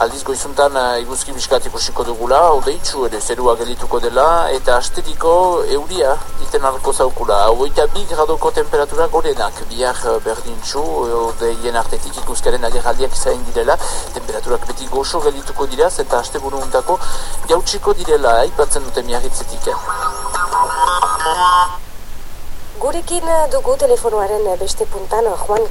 Aldiz goizuntan eh, iguzki miskat ikusiko dugula, odeitzu ere zerua gelituko dela, eta asteriko euria iten arko zaukula. Oita bi gradoko temperatura gorenak, bihar eh, berdintxu, odeien artetik ikuskaren agerraldiak izain direla, temperaturak beti goxo gelituko dira, eta aste buru untako jautsiko direla, aipatzen dute miarritzetik. Eh. Gurekin dugu telefonoaren beste puntan Juan